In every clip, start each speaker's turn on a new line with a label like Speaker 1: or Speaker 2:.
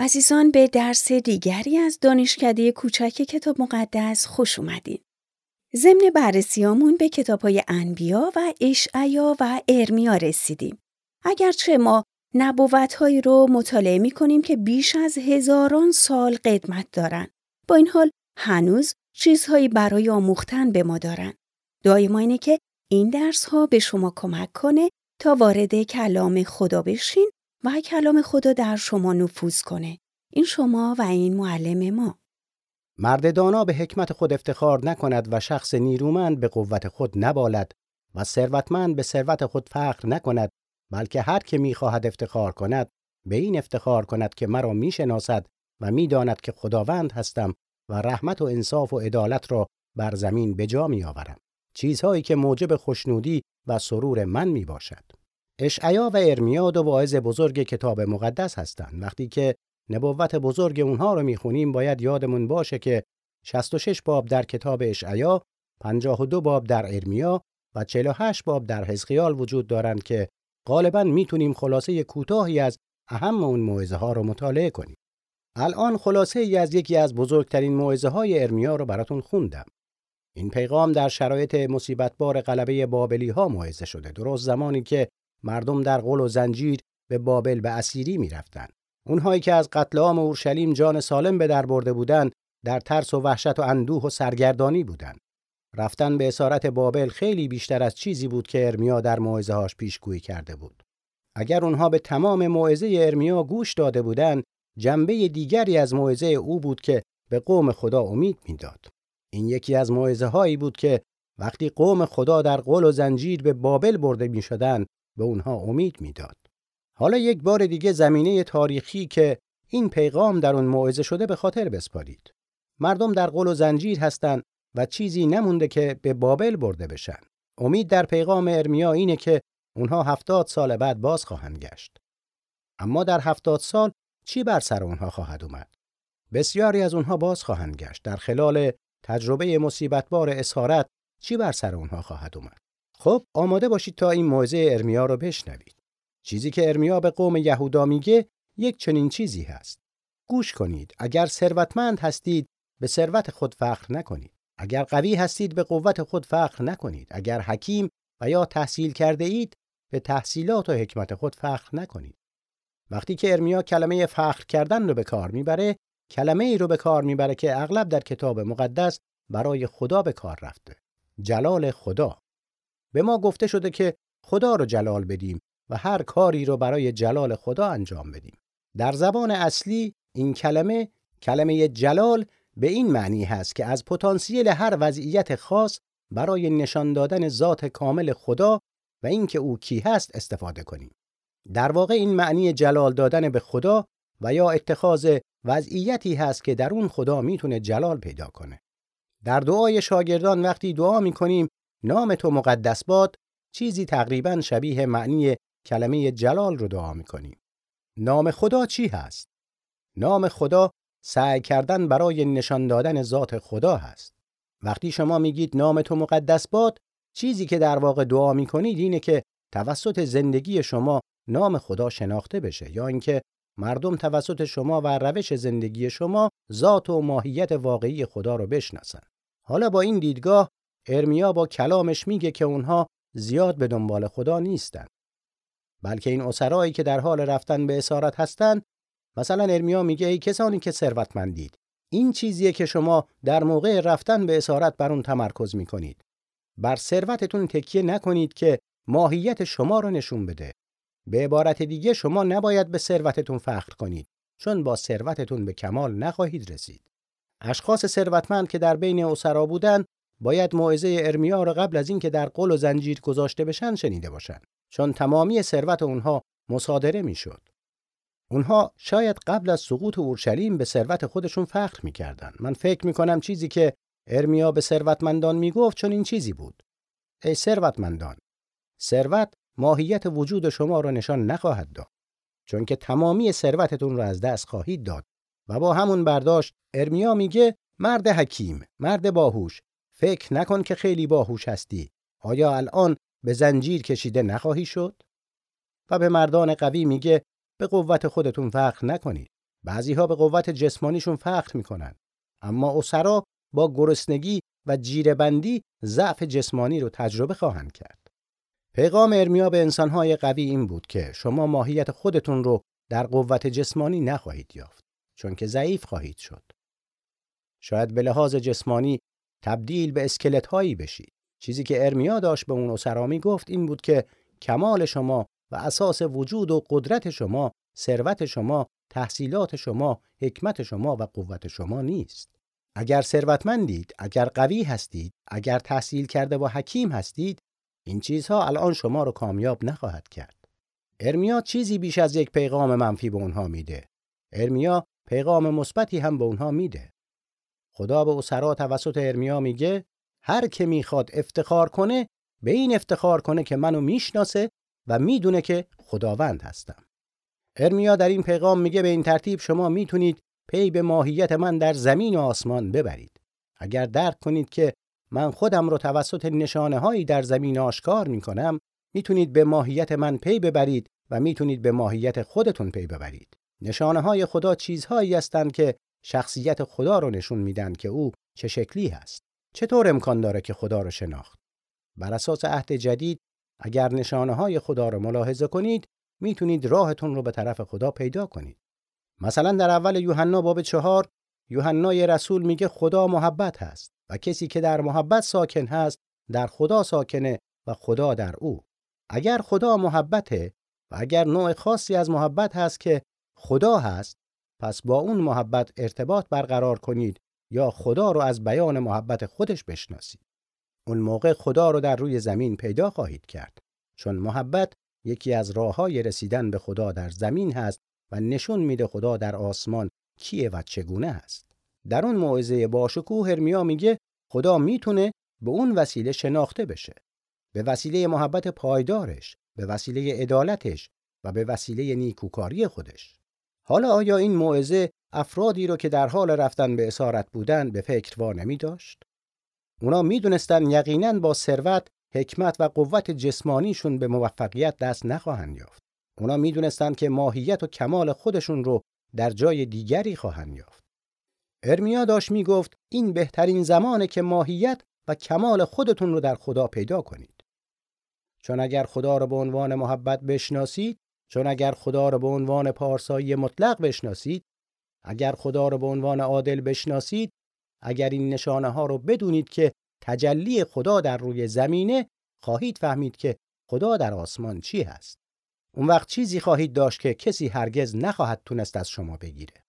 Speaker 1: عزیزان به درس دیگری از دانشکده کوچک کتاب مقدس خوش اومدین. ضمن بررسیامون به کتاب های انبیا و اشعیا و ارمیا رسیدیم. اگرچه ما نبوت هایی رو مطالعه می کنیم که بیش از هزاران سال قدمت دارن. با این حال هنوز چیزهایی برای آموختن به ما دارن. دعای ما اینه که این درس ها به شما کمک کنه تا وارد کلام خدا بشین و کلام خدا در شما نفوذ کنه. این شما و این معلم ما.
Speaker 2: مرد دانا به حکمت خود افتخار نکند و شخص نیرومند به قوت خود نبالد و ثروتمند به ثروت خود فخر نکند بلکه هر که می‌خواهد افتخار کند به این افتخار کند که مرا می‌شناسد و می‌داند که خداوند هستم و رحمت و انصاف و عدالت را بر زمین به جا میآورم چیزهایی که موجب خوشنودی و سرور من می باشد. اشعیا و ارمیا دو واعظ بزرگ کتاب مقدس هستند. وقتی که نبوت بزرگ اونها رو می‌خونیم باید یادمون باشه که 66 باب در کتاب اشعیا، 52 باب در ارمیا و 48 باب در حزقیال وجود دارند که غالبا می‌تونیم خلاصه کوتاهی از اهم اون موعظه ها رو مطالعه کنیم. الان خلاصه ای از یکی از بزرگترین موعظه های ارمیا رو براتون خوندم. این پیغام در شرایط مصیبتبار غلبه بابلی ها موعظه شده درست زمانی که مردم در قل و زنجیر به بابل به اسیری می‌رفتند. اونهایی که از قتل عام اورشلیم جان سالم به در برده بودند در ترس و وحشت و اندوه و سرگردانی بودند. رفتن به اسارت بابل خیلی بیشتر از چیزی بود که ارمیا در موعظه هاش پیشگویی کرده بود. اگر اونها به تمام موعظه ارمیا گوش داده بودند جنبه دیگری از موعظه او بود که به قوم خدا امید می‌داد. این یکی از موعظه هایی بود که وقتی قوم خدا در قل و زنجیر به بابل برده می شدن به اونها امید می‌داد. حالا یک بار دیگه زمینه تاریخی که این پیغام در اون موعظه شده به خاطر بسپارید. مردم در قل و زنجیر هستند و چیزی نمونده که به بابل برده بشن. امید در پیغام ارمیا اینه که اونها هفتاد سال بعد باز خواهند گشت. اما در هفتاد سال چی بر سر اونها خواهد اومد؟ بسیاری از اونها باز خواهند گشت. در خلال تجربه مصیبتبار اسارت چی بر سر اونها خواهد اومد خب آماده باشید تا این موعظه ارمیا رو بشنوید. چیزی که ارمیا به قوم یهودا میگه یک چنین چیزی هست. گوش کنید. اگر ثروتمند هستید به ثروت خود فخر نکنید. اگر قوی هستید به قوت خود فخر نکنید. اگر حکیم و یا تحصیل کرده اید به تحصیلات و حکمت خود فخر نکنید. وقتی که ارمیا کلمه فخر کردن رو به کار می‌بره کلمه ای رو به کار می‌بره که اغلب در کتاب مقدس برای خدا به کار رفته. جلال خدا. به ما گفته شده که خدا رو جلال بدیم و هر کاری رو برای جلال خدا انجام بدیم در زبان اصلی این کلمه کلمه جلال به این معنی هست که از پتانسیل هر وضعیت خاص برای نشان دادن ذات کامل خدا و اینکه او کی هست استفاده کنیم در واقع این معنی جلال دادن به خدا و یا اتخاذ وضعیتی هست که در اون خدا می‌تونه جلال پیدا کنه. در دعای شاگردان وقتی دعا می‌کنیم نام تو مقدس باد چیزی تقریبا شبیه معنی کلمه جلال رو دعا می‌کنیم. نام خدا چی هست؟ نام خدا سعی کردن برای نشان دادن ذات خدا هست. وقتی شما میگید نام تو مقدس باد چیزی که در واقع دعا می‌کنید اینه که توسط زندگی شما نام خدا شناخته بشه یا اینکه مردم توسط شما و روش زندگی شما ذات و ماهیت واقعی خدا رو بشناسن. حالا با این دیدگاه ارمیا با کلامش میگه که اونها زیاد به دنبال خدا نیستن. بلکه این اسرایی که در حال رفتن به اسارت هستند مثلا ارمیا میگه ای کسانی که ثروتمندید این چیزیه که شما در موقع رفتن به اسارت بر اون تمرکز می‌کنید بر ثروتتون تکیه نکنید که ماهیت شما رو نشون بده به عبارت دیگه شما نباید به ثروتتون فخر کنید چون با ثروتتون به کمال نخواهید رسید. اشخاص ثروتمند که در بین اسرا بودند باید موعظه ارمیا را قبل از اینکه در قل و زنجیر گذاشته بشن شنیده باشند چون تمامی ثروت اونها مصادره می‌شد. اونها شاید قبل از سقوط اورشلیم به ثروت خودشون فخر می‌کردند. من فکر می‌کنم چیزی که ارمیا به ثروتمندان می‌گفت چون این چیزی بود. ای ثروتمندان ثروت ماهیت وجود شما را نشان نخواهد داد چون که تمامی ثروتتون را از دست خواهید داد و با همون برداشت ارمیا میگه مرد حکیم مرد باهوش فکر نکن که خیلی باهوش هستی آیا الان به زنجیر کشیده نخواهی شد و به مردان قوی میگه به قوت خودتون فخر نکنید بعضی ها به قوت جسمانیشون فخر می‌کنن اما اسرا با گرسنگی و جیرهبندی ضعف جسمانی رو تجربه خواهند کرد. پیغام ارمیا به انسانهای قوی این بود که شما ماهیت خودتون رو در قوت جسمانی نخواهید یافت چون که ضعیف خواهید شد. شاید به لحاظ جسمانی تبدیل به اسکلت هایی بشید. چیزی که ارمیا داشت به اون اسرامی گفت این بود که کمال شما و اساس وجود و قدرت شما، ثروت شما، تحصیلات شما، حکمت شما و قوت شما نیست. اگر ثروتمندید، اگر قوی هستید، اگر تحصیل کرده و حکیم هستید، این چیزها الان شما رو کامیاب نخواهد کرد. ارمیا چیزی بیش از یک پیغام منفی به اونها میده. ارمیا پیغام مثبتی هم به اونها میده. خدا به اسرا توسط ارمیا میگه هر که می‌خواد افتخار کنه به این افتخار کنه که منو می‌شناسه و می‌دونه که خداوند هستم. ارمیا در این پیغام میگه به این ترتیب شما می‌تونید پی به ماهیت من در زمین و آسمان ببرید. اگر درک کنید که من خودم رو توسط نشانه هایی در زمین آشکار می کنم می‌تونید به ماهیت من پی ببرید و می‌تونید به ماهیت خودتون پی ببرید. نشانه های خدا چیزهایی هستند که شخصیت خدا رو نشون میدن که او چه شکلی هست. چطور امکان داره که خدا رو شناخت؟ بر اساس عهد جدید اگر نشانه های خدا رو ملاحظه کنید می‌تونید راهتون رو به طرف خدا پیدا کنید. مثلا در اول یوحنا باب چهار یوحنای رسول میگه خدا محبت هست و کسی که در محبت ساکن هست در خدا ساکنه و خدا در او. اگر خدا محبته و اگر نوع خاصی از محبت هست که خدا هست پس با اون محبت ارتباط برقرار کنید یا خدا رو از بیان محبت خودش بشناسید. اون موقع خدا رو در روی زمین پیدا خواهید کرد چون محبت یکی از راههای رسیدن به خدا در زمین هست و نشون میده خدا در آسمان کیه و چگونه است. در اون موعظه باشکوه هرمیا میگه خدا می‌تونه به اون وسیله شناخته بشه. به وسیله محبت پایدارش، به وسیله عدالتش و به وسیله نیکوکاری خودش. حالا آیا این موعظه افرادی رو که در حال رفتن به اسارت بودن به فکر وا نمی داشت؟ اونا می‌دونستن یقینا با ثروت، حکمت و قوت جسمانیشون به موفقیت دست نخواهند یافت. اونا می‌دونستند که ماهیت و کمال خودشون رو در جای دیگری خواهند یافت. ارمیا داشت می‌گفت این بهترین زمانه که ماهیت و کمال خودتون رو در خدا پیدا کنید. چون اگر خدا رو به عنوان محبت بشناسید، چون اگر خدا رو به عنوان پارسایی مطلق بشناسید، اگر خدا رو به عنوان عادل بشناسید، اگر این نشانه ها رو بدونید که تجلی خدا در روی زمینه، خواهید فهمید که خدا در آسمان چی هست. اون وقت چیزی خواهید داشت که کسی هرگز نخواهد تونست از شما بگیره.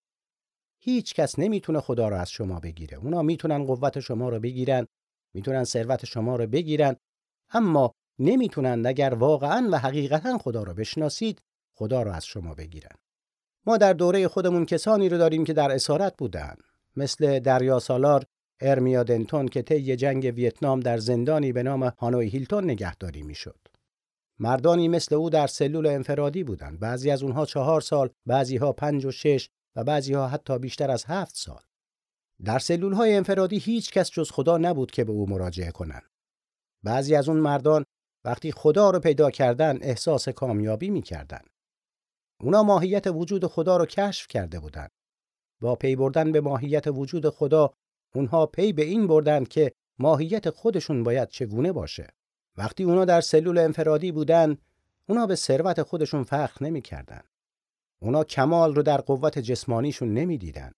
Speaker 2: هیچ کس نمی‌تونه خدا رو از شما بگیره. اونا می‌تونن قوت شما رو بگیرن، می‌تونن ثروت شما رو بگیرن، اما نمی‌تونن اگر واقعا و حقیقتا خدا رو بشناسید، خدا رو از شما بگیرن. ما در دوره خودمون کسانی رو داریم که در اسارت بودن، مثل دریا سالار ارمیا دنتون که طی جنگ ویتنام در زندانی به نام هانوی هیلتون نگهداری می‌شد. مردانی مثل او در سلول انفرادی بودند. بعضی از اونها چهار سال، بعضی ها پنج و شش و بعضی ها حتی بیشتر از هفت سال. در سلول های انفرادی هیچ کس جز خدا نبود که به او مراجعه کنند. بعضی از اون مردان وقتی خدا رو پیدا کردن احساس کامیابی می‌کردن. اونا ماهیت وجود خدا رو کشف کرده بودند. با پی بردن به ماهیت وجود خدا اونها پی به این بردن که ماهیت خودشون باید چگونه باشه. وقتی اونا در سلول انفرادی بودن اونا به ثروت خودشون فخر نمی‌کردن. اونا کمال رو در قوت جسمانیشون نمی‌دیدن.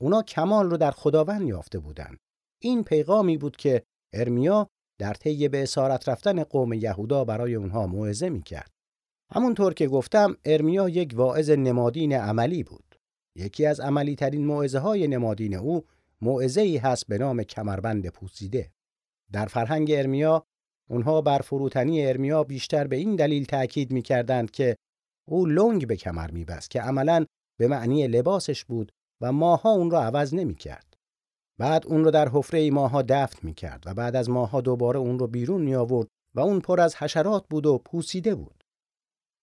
Speaker 2: اونا کمال رو در خداوند یافته بودن. این پیغامی بود که ارمیا در طی به اسارت رفتن قوم یهودا برای اونها موعظه می‌کرد. همونطور که گفتم ارمیا یک واعظ نمادین عملی بود. یکی از عملی ترین موعظه های نمادین او موعظه ای هست به نام کمربند پوسیده. در فرهنگ ارمیا اونها بر فروتنی ارمیا بیشتر به این دلیل تأکید می‌کردند که او لنگ به کمر میبست که عملا به معنی لباسش بود و ماها اون را عوض نمی‌کرد. بعد اون رو در حفره ماها دفن می‌کرد و بعد از ماها دوباره اون رو بیرون می آورد و اون پر از حشرات بود و پوسیده بود.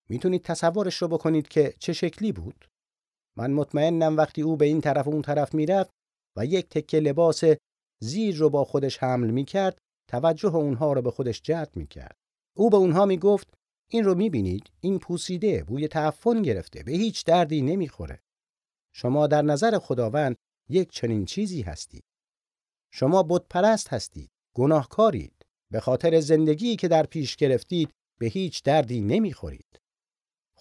Speaker 2: می‌تونید تصورش رو بکنید که چه شکلی بود؟ من مطمئنم وقتی او به این طرف و اون طرف می‌رفت و یک تکه لباس زیر رو با خودش حمل می‌کرد توجه اونها رو به خودش جلب می‌کرد. او به اونها می‌گفت این رو می‌بینید این پوسیده بوی تعفن گرفته به هیچ دردی نمی‌خوره. شما در نظر خداوند یک چنین چیزی هستید شما بت پرست هستید گناهکارید به خاطر زندگی که در پیش گرفتید به هیچ دردی نمی‌خورید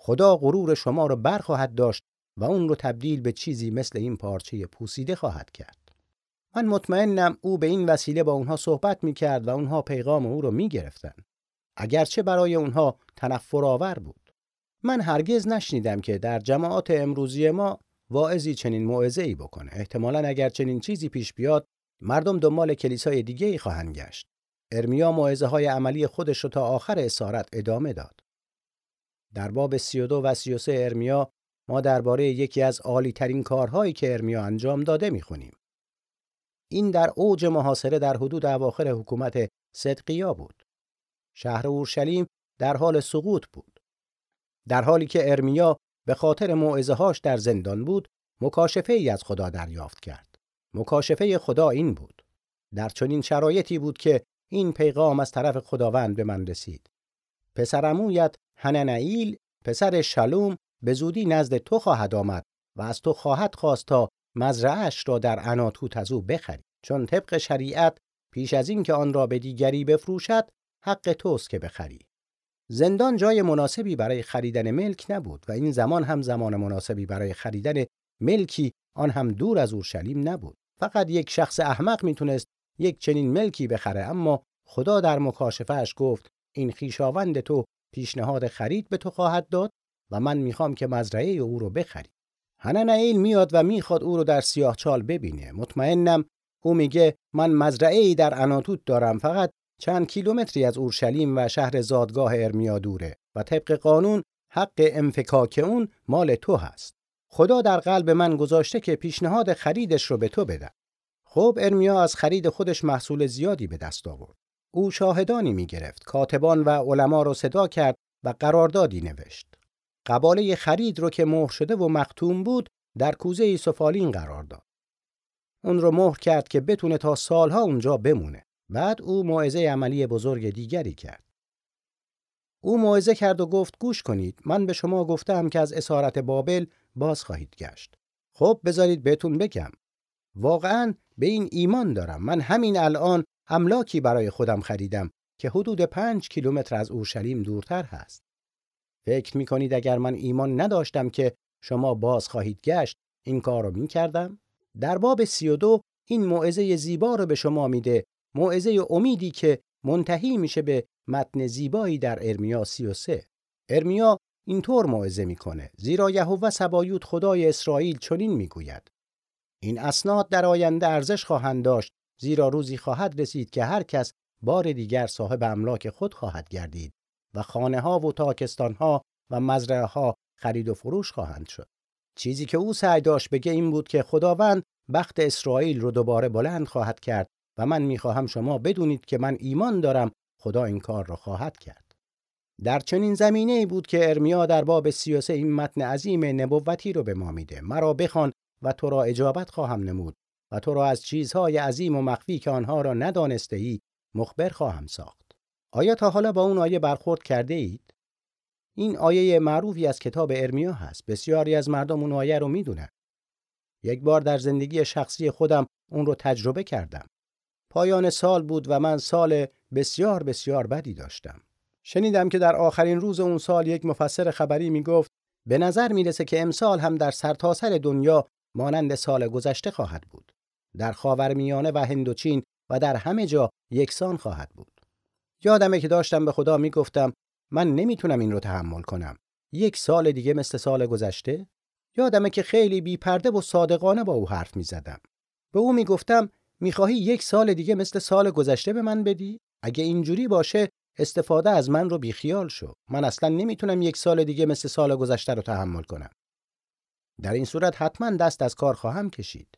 Speaker 2: خدا غرور شما را برخواهد داشت و اون رو تبدیل به چیزی مثل این پارچه پوسیده خواهد کرد. من مطمئنم او به این وسیله با اونها صحبت می‌کرد و اونها پیغام او رو می‌گرفتن اگرچه برای اونها تنفر آور بود. من هرگز نشنیدم که در جماعات امروزی ما واعظی چنین موعظه ای بکنه. احتمالا اگر چنین چیزی پیش بیاد مردم دنبال کلیسای دیگه ای خواهند گشت. ارمیا موعظه های عملی خودش رو تا آخر اسارت ادامه داد. در باب 32 و 33 ارمیا ما درباره یکی از عالی ترین کارهایی که ارمیا انجام داده می‌خونیم. این در اوج محاصره در حدود اواخر حکومت صدقیا بود. شهر اورشلیم در حال سقوط بود. در حالی که ارمیا به خاطر موعظه‌هاش در زندان بود مکاشفه ای از خدا دریافت کرد. مکاشفه خدا این بود. در چنین شرایطی بود که این پیغام از طرف خداوند به من رسید. پسرمویت هننائیل پسر شلوم به زودی نزد تو خواهد آمد و از تو خواهد خواست تا مزرعش را در اناتوت از او بخری. چون طبق شریعت پیش از این که آن را به دیگری بفروشد حق توست که بخری. زندان جای مناسبی برای خریدن ملک نبود و این زمان هم زمان مناسبی برای خریدن ملکی آن هم دور از اورشلیم نبود. فقط یک شخص احمق می‌تونست یک چنین ملکی بخره اما خدا در مکاشفهش گفت این خیشاوند تو پیشنهاد خرید به تو خواهد داد و من می‌خوام که مزرعه او رو بخری. هننائیل میاد و می‌خواد او رو در سیاهچال ببینه. مطمئنم او میگه من مزرعه ای در اناتوت دارم فقط چند کیلومتری از اورشلیم و شهر زادگاه ارمیا دوره و طبق قانون حق انفکاک اون مال تو هست. خدا در قلب من گذاشته که پیشنهاد خریدش رو به تو بدم. خب ارمیا از خرید خودش محصول زیادی به دست آورد. او شاهدانی می گرفت کاتبان و علما رو صدا کرد و قراردادی نوشت قباله خرید رو که مهر شده و مختوم بود در کوزه سفالین قرار داد اون رو مهر کرد که بتونه تا سالها اونجا بمونه بعد او موعظه عملی بزرگ دیگری کرد. او موعظه کرد و گفت گوش کنید من به شما گفتم که از اسارت بابل باز خواهید گشت. خب بذارید بهتون بگم. واقعا به این ایمان دارم. من همین الان املاکی برای خودم خریدم که حدود پنج کیلومتر از اورشلیم دورتر هست. فکر می کنید اگر من ایمان نداشتم که شما باز خواهید گشت این کار رو می کردم؟ در باب سی و دو این موعظه زیبا رو به شما میده موعظه امیدی که منتهی میشه به متن زیبایی در ارمیا 33 ارمیا اینطور موعظه می‌کنه زیرا یهوه سبایوت خدای اسرائیل چنین می‌گوید این اسناد در آینده ارزش خواهند داشت زیرا روزی خواهد رسید که هر کس بار دیگر صاحب املاک خود خواهد گردید و خانه ها و تاکستان ها و مزرعه ها خرید و فروش خواهند شد چیزی که او سعی داشت بگه این بود که خداوند بخت اسرائیل رو دوباره بلند خواهد کرد و من می‌خواهم شما بدونید که من ایمان دارم خدا این کار را خواهد کرد. در چنین زمینه بود که ارمیا در باب سیاسه این متن عظیم نبوتی رو به ما میده. مرا بخوان و تو را اجابت خواهم نمود و تو را از چیزهای عظیم و مخفی که آنها را ندانسته ای مخبر خواهم ساخت. آیا تا حالا با اون آیه برخورد کرده اید؟ این آیه معروفی از کتاب ارمیا هست. بسیاری از مردم اون آیه رو می‌دونن. یک بار در زندگی شخصی خودم اون رو تجربه کردم. پایان سال بود و من سال بسیار بسیار بدی داشتم. شنیدم که در آخرین روز اون سال یک مفسر خبری می گفت به نظر می‌رسه که امسال هم در سرتاسر سر دنیا مانند سال گذشته خواهد بود. در خاورمیانه و هندوچین و در همه جا یکسان خواهد بود. یادمه که داشتم به خدا می‌گفتم من نمی‌تونم این رو تحمل کنم. یک سال دیگه مثل سال گذشته؟ یادمه که خیلی بیپرده و صادقانه با او حرف می‌زدم. به او می‌گفتم می‌خواهی یک سال دیگه مثل سال گذشته به من بدی؟ اگه اینجوری باشه استفاده از من رو بیخیال شو. من اصلا نمی‌تونم یک سال دیگه مثل سال گذشته رو تحمل کنم. در این صورت حتما دست از کار خواهم کشید.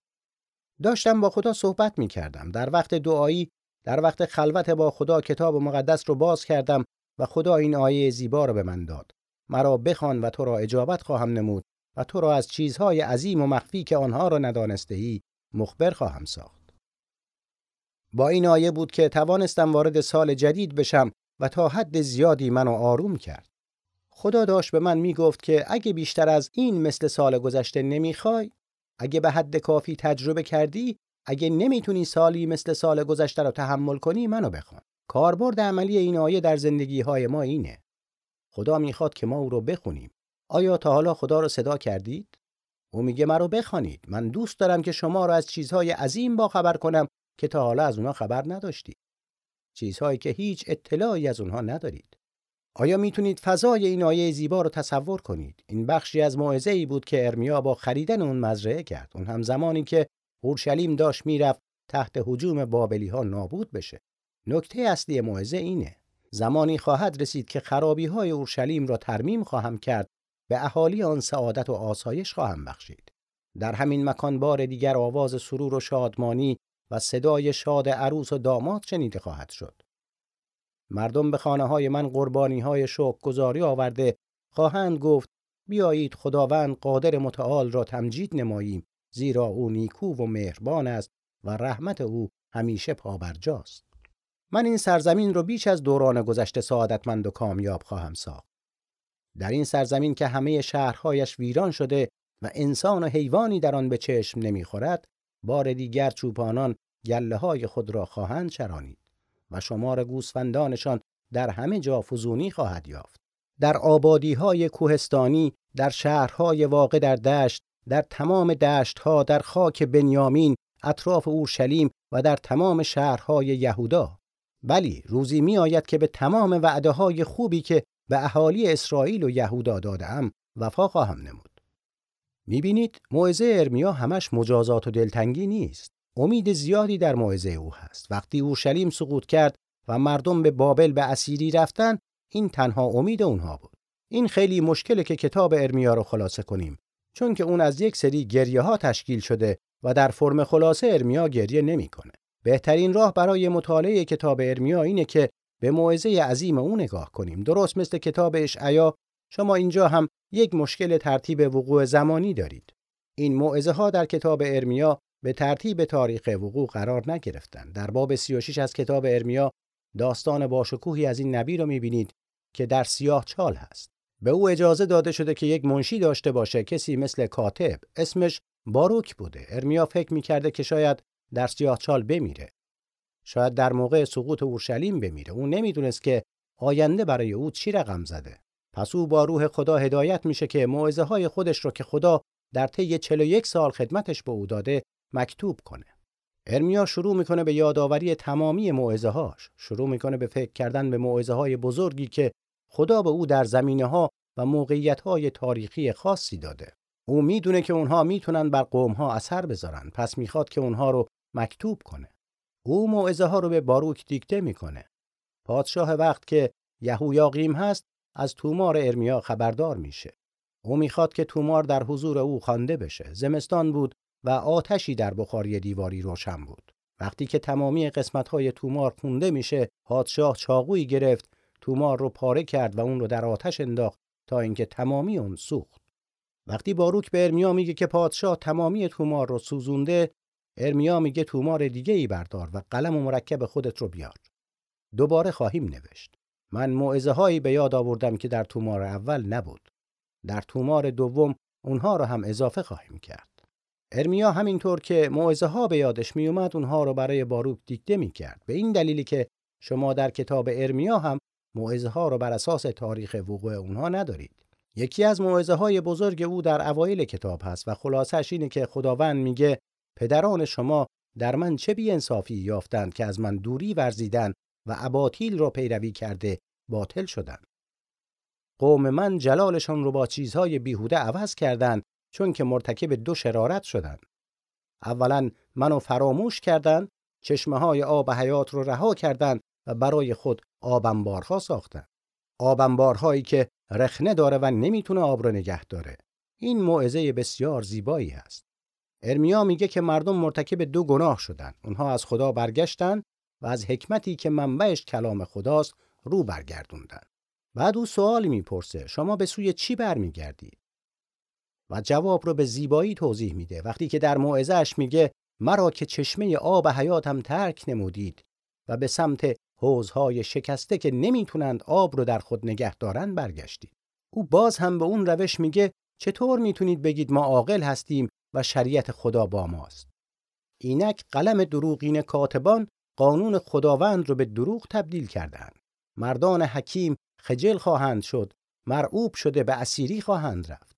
Speaker 2: داشتم با خدا صحبت می‌کردم. در وقت دعایی در وقت خلوت با خدا کتاب مقدس رو باز کردم و خدا این آیه زیبا رو به من داد. مرا بخوان و تو را اجابت خواهم نمود و تو را از چیزهای عظیم و مخفی که آنها را ندانسته ای مخبر خواهم ساخت. با این آیه بود که توانستم وارد سال جدید بشم و تا حد زیادی منو آروم کرد. خدا داشت به من می‌گفت که اگه بیشتر از این مثل سال گذشته نمی‌خوای اگه به حد کافی تجربه کردی اگه نمی‌تونی سالی مثل سال گذشته رو تحمل کنی منو بخوان کاربرد عملی این آیه در زندگی های ما اینه. خدا می‌خواد که ما او رو بخونیم. آیا تا حالا خدا رو صدا کردید؟ او میگه مرا بخوانید. من دوست دارم که شما رو از چیزهای عظیم با خبر کنم که تا حالا از اونها خبر نداشتید چیزهایی که هیچ اطلاعی از اونها ندارید. آیا می‌تونید فضای این آیه زیبا رو تصور کنید؟ این بخشی از موعظه ای بود که ارمیا با خریدن اون مزرعه کرد. اون هم زمانی که اورشلیم داشت می‌رفت تحت هجوم بابلی ها نابود بشه. نکته اصلی موعظه اینه. زمانی خواهد رسید که خرابی های اورشلیم را ترمیم خواهم کرد به اهالی آن سعادت و آسایش خواهم بخشید. در همین مکان بار دیگر آواز سرور و شادمانی و صدای شاد عروس و داماد شنیده خواهد شد. مردم به خانه های من قربانی های شوق گذاری آورده خواهند گفت بیایید خداوند قادر متعال را تمجید نماییم زیرا او نیکو و مهربان است و رحمت او همیشه پابرجاست. من این سرزمین رو بیش از دوران گذشته سعادتمند و کامیاب خواهم ساخت. در این سرزمین که همه شهرهایش ویران شده و انسان و حیوانی در آن به چشم نمی‌خورد بار دیگر چوپانان گله های خود را خواهند چرانید. و شمار گوسفندانشان در همه جا فزونی خواهد یافت. در آبادی های کوهستانی در شهرهای واقع در دشت در تمام دشتها در خاک بنیامین اطراف اورشلیم و در تمام شهرهای یهودا. بلی روزی می آید که به تمام وعده های خوبی که به اهالی اسرائیل و یهودا دادم وفا خواهم نمود. می‌بینید موعظه ارمیا همش مجازات و دلتنگی نیست. امید زیادی در موعظه او هست وقتی اورشلیم سقوط کرد و مردم به بابل به اسیری رفتن این تنها امید اونها بود این خیلی مشکله که کتاب ارمیا رو خلاصه کنیم چون که اون از یک سری گریه ها تشکیل شده و در فرم خلاصه ارمیا گریه نمی‌کنه. بهترین راه برای مطالعه کتاب ارمیا اینه که به موعظه عظیم او نگاه کنیم. درست مثل کتاب اشعیا شما اینجا هم یک مشکل ترتیب وقوع زمانی دارید. این موعظه ها در کتاب ارمیا به ترتیب تاریخ وقوع قرار نگرفتند. در باب 36 از کتاب ارمیا داستان باشکوهی از این نبی رو می‌بینید که در سیاه چال هست. به او اجازه داده شده که یک منشی داشته باشه کسی مثل کاتب. اسمش باروک بوده. ارمیا فکر می‌کرده که شاید در سیاهچال بمیره. شاید در موقع سقوط اورشلیم بمیره. او نمی‌دونست که آینده برای او چی رقم زده. پس او با روح خدا هدایت میشه که موعظه های خودش رو که خدا در طی 41 سال خدمتش به او داده مکتوب کنه ارمیا شروع می‌کنه به یادآوری تمامی موعظه هاش شروع می‌کنه به فکر کردن به موعظه های بزرگی که خدا به او در زمینه ها و موقعیت های تاریخی خاصی داده. او می‌دونه که اونها می‌تونن بر قوم ها اثر بذارن پس می‌خواد که اونها رو مکتوب کنه. او موعظه ها رو به باروک دیکته می‌کنه. پادشاه وقت که یهویاقیم هست از تومار ارمیا خبردار میشه. او می‌خواد که تومار در حضور او خوانده بشه. زمستان بود و آتشی در بخاری دیواری روشن بود. وقتی که تمامی قسمت های تومار خونده میشه، پادشاه چاقویی گرفت تومار رو پاره کرد و اون رو در آتش انداخت تا اینکه تمامی اون سوخت. وقتی باروک به ارمیا میگه که پادشاه تمامی تومار رو سوزونده، ارمیا میگه تومار دیگه ای بردار و قلم و مرکب خودت رو بیار. دوباره خواهیم نوشت. من موعظه هایی به یاد آوردم که در تومار اول نبود. در تومار دوم اونها رو هم اضافه خواهیم کرد. ارمیا همینطور که موعظه ها به یادش میومد اونها رو برای باروک دیکته می‌کرد. به این دلیلی که شما در کتاب ارمیا هم موعظه ها رو بر اساس تاریخ وقوع اونها ندارید. یکی از موعظه های بزرگ او در اوایل کتاب هست و خلاصش اینه که خداوند میگه پدران شما در من چه انصافی یافتند که از من دوری ورزیدن و اباطیل را پیروی کرده باطل شدند. قوم من جلالشان رو با چیزهای بیهوده عوض کردند چون که مرتکب دو شرارت شدند. اولا منو فراموش کردند، چشمه های آب حیات رو رها کردند و برای خود آبنبارها ساختن. آبنبارهایی که رخنه داره و نمی‌تونه آب رو نگه داره. این موعظه بسیار زیبایی است. ارمیا میگه که مردم مرتکب دو گناه شدن. اونها از خدا برگشتن و از حکمتی که منبعش کلام خداست رو برگردوندن. بعد او سوالی می‌پرسه شما به سوی چی برمیگردید؟ و جواب رو به زیبایی توضیح میده وقتی که در موعظهش میگه مرا که چشمه آب حیاتم ترک نمودید و به سمت حوزهای شکسته که نمی‌تونند آب رو در خود نگه دارن برگشتید. او باز هم به اون روش میگه چطور می‌تونید بگید ما عاقل هستیم و شریعت خدا با ماست. اینک قلم دروغین کاتبان قانون خداوند رو به دروغ تبدیل کردند. مردان حکیم خجل خواهند شد، مرعوب شده به اسیری خواهند رفت.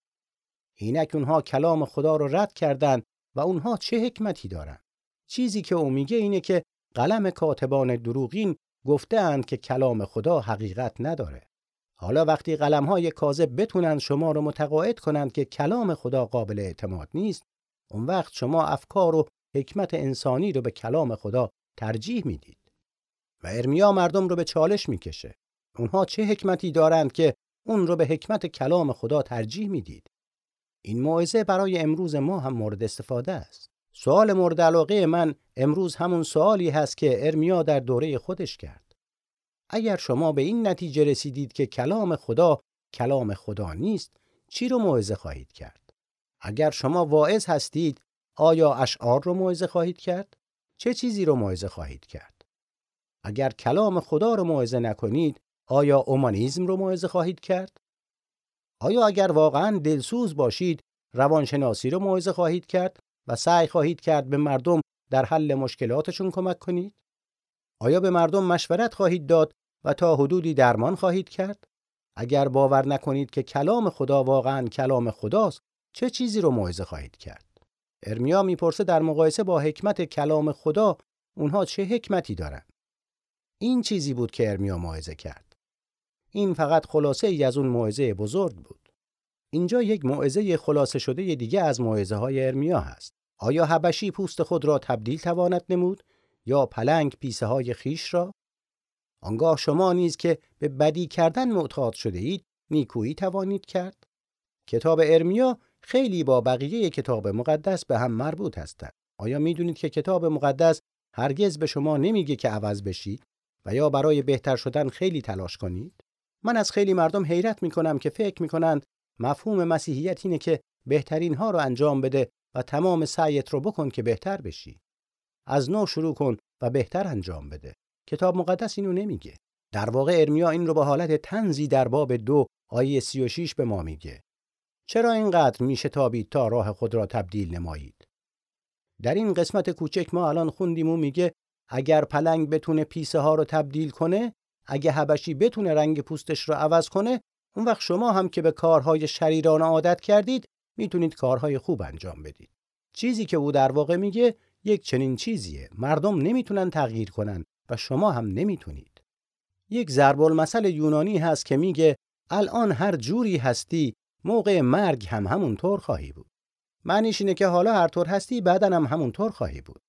Speaker 2: اینک اونها کلام خدا رو رد کردند و اونها چه حکمتی دارند؟ چیزی که او میگه اینه که قلم کاتبان دروغین گفتهاند که کلام خدا حقیقت نداره. حالا وقتی قلم های کاذب بتونن شما رو متقاعد کنند که کلام خدا قابل اعتماد نیست، اون وقت شما افکار و حکمت انسانی رو به کلام خدا ترجیح می‌دید. و ارمیا مردم رو به چالش می‌کشه. اونها چه حکمتی دارند که اون رو به حکمت کلام خدا ترجیح می‌دید. این موعظه برای امروز ما هم مورد استفاده است. سوال مورد علاقه من امروز همون سوالی هست که ارمیا در دوره خودش کرد. اگر شما به این نتیجه رسیدید که کلام خدا کلام خدا نیست، چی رو موعظه خواهید کرد؟ اگر شما واعظ هستید، آیا اشعار رو موعظه خواهید کرد؟ چه چیزی رو موعظه خواهید کرد؟ اگر کلام خدا رو موعظه نکنید، آیا اومانیزم رو موعظه خواهید کرد؟ آیا اگر واقعا دلسوز باشید، روانشناسی رو موعظه خواهید کرد و سعی خواهید کرد به مردم در حل مشکلاتشون کمک کنید؟ آیا به مردم مشورت خواهید داد و تا حدودی درمان خواهید کرد؟ اگر باور نکنید که کلام خدا واقعا کلام خداست، چه چیزی رو موعظه خواهید کرد؟ ارمیا می‌پرسه در مقایسه با حکمت کلام خدا اونها چه حکمتی دارند؟ این چیزی بود که ارمیا موعظه کرد. این فقط خلاصه ای از اون موعظه بزرگ بود. اینجا یک موعظه خلاصه شده دیگه از موعظه های ارمیا هست. آیا حبشی پوست خود را تبدیل تواند نمود یا پلنگ پیسه های خیش را؟ آنگاه شما نیز که به بدی کردن معتاد شده اید نیکویی توانید کرد؟ کتاب ارمیا خیلی با بقیه کتاب مقدس به هم مربوط هستند. آیا می‌دونید که کتاب مقدس هرگز به شما نمیگه که عوض بشید و یا برای بهتر شدن خیلی تلاش کنید؟ من از خیلی مردم حیرت می‌کنم که فکر می‌کنند مفهوم مسیحیت اینه که بهترین ها رو انجام بده و تمام سعیت رو بکن که بهتر بشی. از نو شروع کن و بهتر انجام بده. کتاب مقدس اینو نمیگه. در واقع ارمیا این رو به حالت تنزی در باب دو آیه 36 به ما میگه. چرا اینقدر میشه تابید تا راه خود را تبدیل نمایید؟ در این قسمت کوچک ما الان خوندیم و میگه اگر پلنگ بتونه پیسه ها رو تبدیل کنه، اگه حبشی بتونه رنگ پوستش رو عوض کنه، اون وقت شما هم که به کارهای شریرانه عادت کردید، می‌تونید کارهای خوب انجام بدید. چیزی که او در واقع میگه یک چنین چیزیه. مردم نمی‌تونن تغییر کنن و شما هم نمی‌تونید. یک ضرب المثل یونانی هست که میگه الان هر جوری هستی موقع مرگ هم همونطور خواهی بود. معنیش اینه که حالا هر طور هستی بعدا هم همونطور خواهی بود.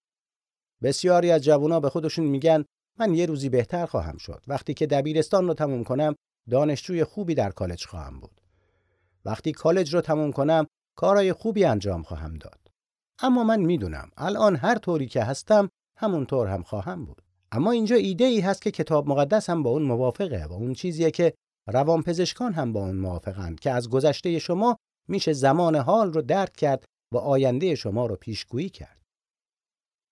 Speaker 2: بسیاری از جوونا به خودشون میگن من یه روزی بهتر خواهم شد. وقتی که دبیرستان رو تموم کنم دانشجوی خوبی در کالج خواهم بود. وقتی کالج رو تموم کنم کارهای خوبی انجام خواهم داد. اما من می‌دونم الان هر طوری که هستم همونطور هم خواهم بود. اما اینجا ایده ای هست که کتاب مقدس هم با اون موافقه و اون چیزیه که روانپزشکان هم با اون موافقند که از گذشته شما میشه زمان حال رو درک کرد و آینده شما رو پیشگویی کرد.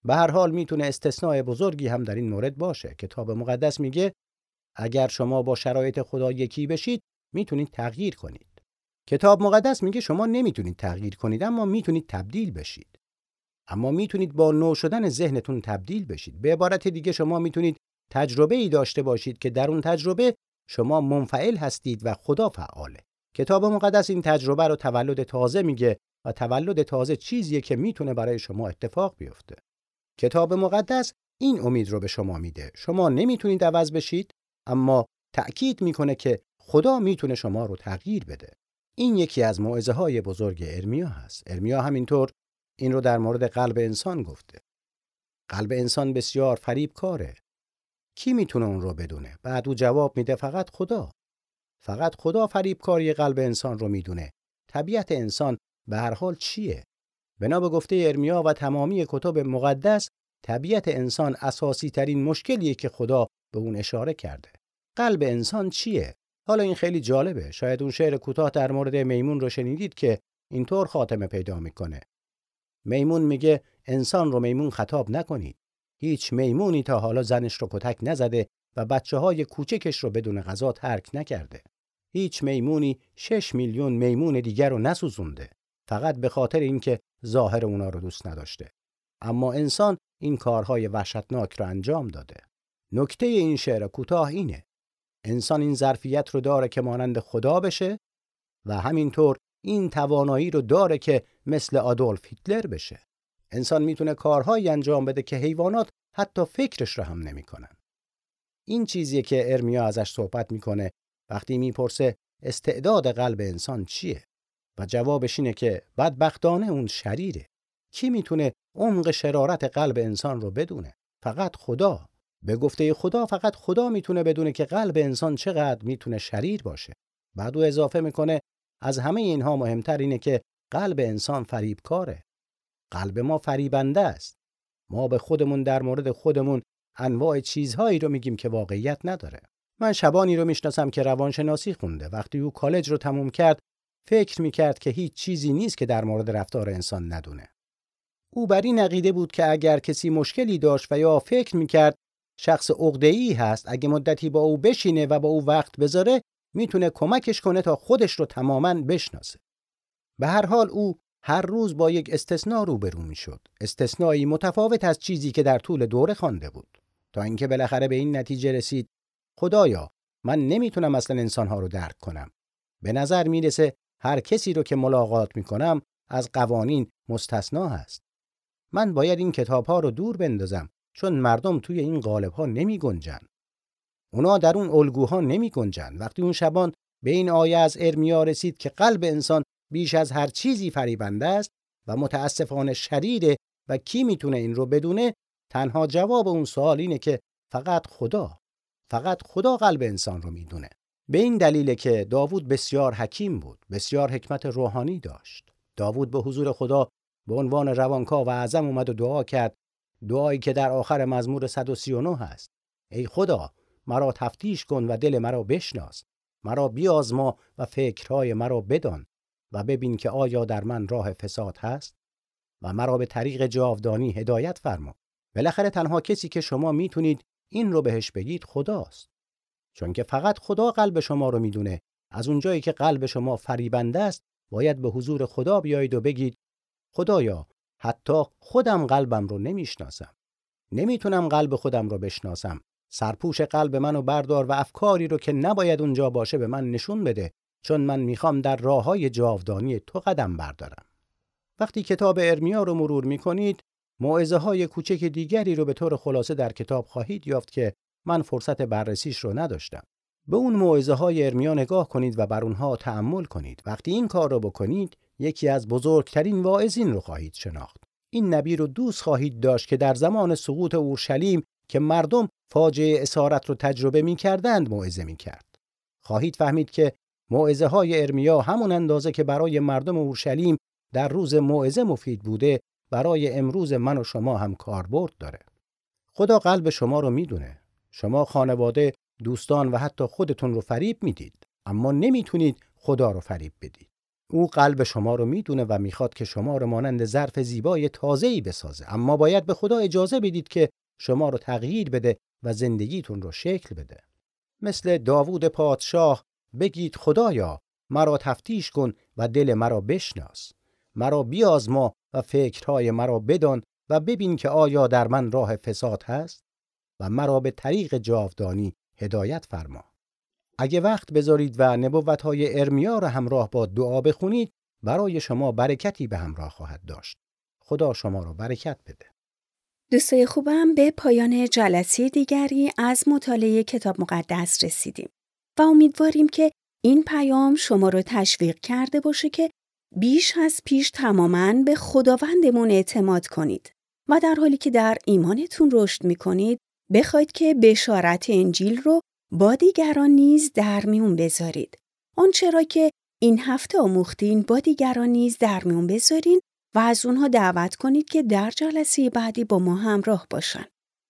Speaker 2: به هر حال می‌تونه استثناء بزرگی هم در این مورد باشه. کتاب مقدس میگه اگر شما با شرایط خدا یکی بشید می‌تونید تغییر کنید. کتاب مقدس میگه شما نمی‌تونید تغییر کنید اما می‌تونید تبدیل بشید. اما می‌تونید با نو شدن ذهنتون تبدیل بشید. به عبارت دیگه شما می‌تونید تجربه ای داشته باشید که در اون تجربه شما منفعل هستید و خدا فعاله. کتاب مقدس این تجربه رو تولد تازه میگه و تولد تازه چیزیه که می‌تونه برای شما اتفاق بیفته. کتاب مقدس این امید رو به شما میده. شما نمی‌تونید عوض بشید اما تأکید می‌کنه که خدا می‌تونه شما رو تغییر بده. این یکی از موعظه های بزرگ ارمیا هست. ارمیا همینطور این رو در مورد قلب انسان گفته. قلب انسان بسیار فریب کاره. کی می‌تونه اون رو بدونه؟ بعد او جواب میده فقط خدا. فقط خدا فریبکاری قلب انسان رو می‌دونه. طبیعت انسان به هر حال چیه؟ بنا به گفته ارمیا و تمامی کتب مقدس طبیعت انسان اساسی ترین مشکلیه که خدا به اون اشاره کرده. قلب انسان چیه؟ حالا این خیلی جالبه. شاید اون شعر کوتاه در مورد میمون رو شنیدید که اینطور خاتمه پیدا می‌کنه. میمون میگه انسان رو میمون خطاب نکنید. هیچ میمونی تا حالا زنش رو کتک نزده و بچه های کوچکش رو بدون غذا ترک نکرده. هیچ میمونی 6 میلیون میمون دیگر رو نسوزونده. فقط به خاطر اینکه ظاهر اونا رو دوست نداشته. اما انسان این کارهای وحشتناک رو انجام داده. نکته این شعر کوتاه اینه. انسان این ظرفیت رو داره که مانند خدا بشه و همینطور این توانایی رو داره که مثل آدولف هیتلر بشه. انسان می‌تونه کارهایی انجام بده که حیوانات حتی فکرش رو هم نمی‌کنن. این چیزیه که ارمیا ازش صحبت می‌کنه وقتی می‌پرسه استعداد قلب انسان چیه؟ و جوابش اینه که بدبختانه اون شریره. کی می‌تونه عمق شرارت قلب انسان رو بدونه؟ فقط خدا. به گفته خدا فقط خدا می‌تونه بدونه که قلب انسان چقدر می‌تونه شریر باشه. بعد او اضافه می‌کنه از همه اینها مهمتر اینه که قلب انسان فریبکاره. قلب ما فریبنده است. ما به خودمون در مورد خودمون انواع چیزهایی رو میگیم که واقعیت نداره. من شبانی رو می‌شناسم که روانشناسی خونده. وقتی او کالج رو تموم کرد فکر می‌کرد که هیچ چیزی نیست که در مورد رفتار انسان ندونه. او بر این عقیده بود که اگر کسی مشکلی داشت و یا فکر می‌کرد شخص عقده‌ای هست اگه مدتی با او بشینه و با او وقت بذاره می‌تونه کمکش کنه تا خودش رو تماما بشناسه. به هر حال او هر روز با یک استثنا روبرو می‌شد. استثنایی متفاوت از چیزی که در طول دوره خوانده بود. تا اینکه بالاخره به این نتیجه رسید خدایا من نمی‌تونم اصلا انسانها رو درک کنم. به نظر می‌رسه هر کسی رو که ملاقات می‌کنم از قوانین مستثنا هست من باید این کتاب ها رو دور بندازم چون مردم توی این قالب ها نمی گنجن. اونا در اون الگوها نمی گنجن. وقتی اون شبان به این آیه از ارمیا رسید که قلب انسان بیش از هر چیزی فریبنده است و متاسفانه شریره و کی می‌تونه این رو بدونه تنها جواب اون سوال اینه که فقط خدا فقط خدا قلب انسان رو می‌دونه به این دلیل که داوود بسیار حکیم بود بسیار حکمت روحانی داشت. داوود به حضور خدا به عنوان روانکا و اعظم اومد و دعا کرد. دعایی که در آخر مزمور 139 هست. ای خدا مرا تفتیش کن و دل مرا بشناس. مرا بیازما و فکرهای مرا بدان و ببین که آیا در من راه فساد هست. و مرا به طریق جاودانی هدایت فرما. بالاخره تنها کسی که شما می‌تونید این رو بهش بگید خداست. چون که فقط خدا قلب شما رو می‌دونه. از اونجایی که قلب شما فریبنده است باید به حضور خدا بیایید و بگید خدایا حتی خودم قلبم رو نمی‌شناسم. نمی‌تونم قلب خودم رو بشناسم. سرپوش قلب منو بردار و افکاری رو که نباید اونجا باشه به من نشون بده چون من می‌خوام در راه های جاودانی تو قدم بردارم. وقتی کتاب ارمیا رو مرور می‌کنید معزه های کوچک دیگری رو به طور خلاصه در کتاب خواهید یافت که من فرصت بررسیش رو نداشتم به اون موعظه های ارمیا نگاه کنید و بر اونها تأمل کنید وقتی این کار رو بکنید یکی از بزرگترین واعظین رو خواهید شناخت این نبی رو دوست خواهید داشت که در زمان سقوط اورشلیم که مردم فاجعه اسارت رو تجربه می کردند موعظه می کرد. خواهید فهمید که موعظه های ارمیا همون اندازه که برای مردم اورشلیم در روز موعظه مفید بوده برای امروز من و شما هم کاربرد داره. خدا قلب شما رو می‌دونه. شما خانواده، دوستان و حتی خودتون رو فریب می‌دید اما نمی‌تونید خدا رو فریب بدید. او قلب شما رو می‌دونه و می‌خواد که شما رو مانند ظرف زیبای تازه‌ای بسازه. اما باید به خدا اجازه بدید که شما رو تغییر بده و زندگیتون رو شکل بده. مثل داوود پادشاه بگید خدایا مرا تفتیش کن و دل مرا بشناس. مرا بیازما و فکرهای مرا بدان و ببین که آیا در من راه فساد هست؟ و مرا به طریق جاودانی هدایت فرما اگه وقت بذارید و نبوتهای ارمیا را همراه با دعا بخونید برای شما برکتی به همراه خواهد داشت. خدا شما را برکت بده.
Speaker 1: دوستای خوبم به پایان جلسه دیگری از مطالعه کتاب مقدس رسیدیم و امیدواریم که این پیام شما رو تشویق کرده باشه که بیش از پیش تماما به خداوندمون اعتماد کنید و در حالی که در ایمانتون رشد می کنید بخواید که بشارت انجیل رو با دیگران نیز در میون بذارید. آنچه را که این هفته آموختین با دیگران نیز در میون بذارین و از اونها دعوت کنید که در جلسه بعدی با ما همراه باشن.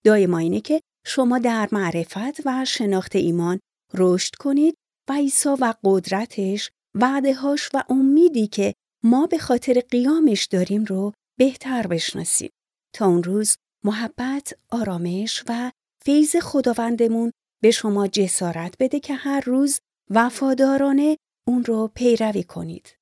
Speaker 1: دای ما اینه که شما در معرفت و شناخت ایمان رشد کنید و عیسی و قدرتش، وعدهاش و امیدی که ما به خاطر قیامش داریم رو بهتر بشناسید. تا اون روز محبت، آرامش و فیض خداوندمون به شما جسارت بده که هر روز وفادارانه اون رو پیروی کنید.